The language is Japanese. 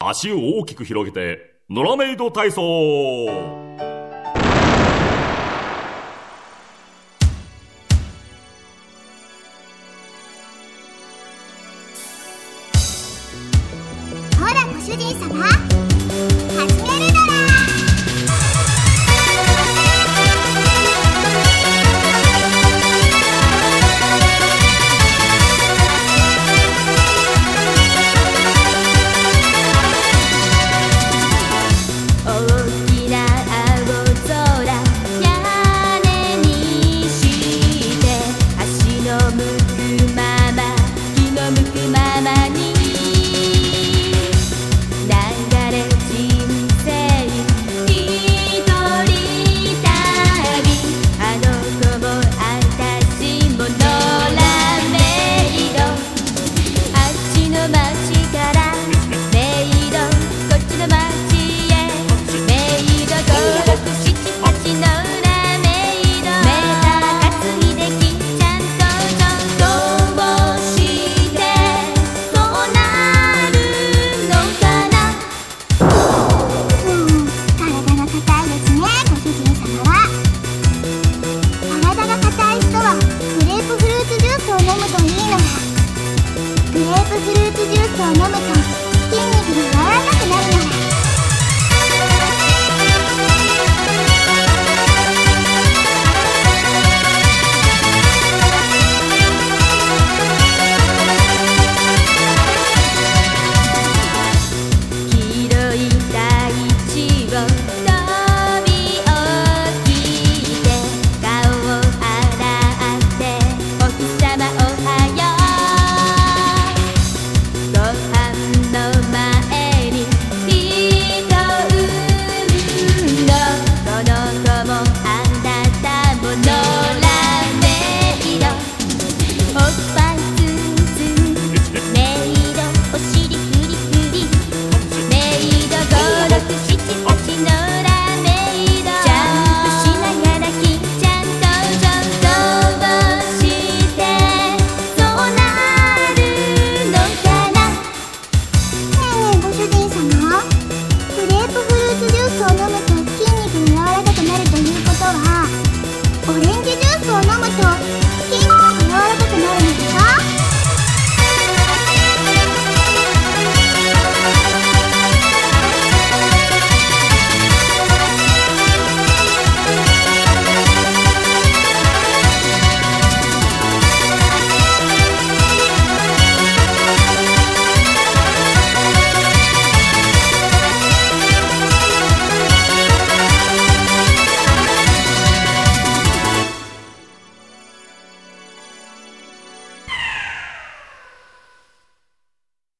足を大きく広げて、ノラメイド体操。ほらご主人様。ジュースを飲むと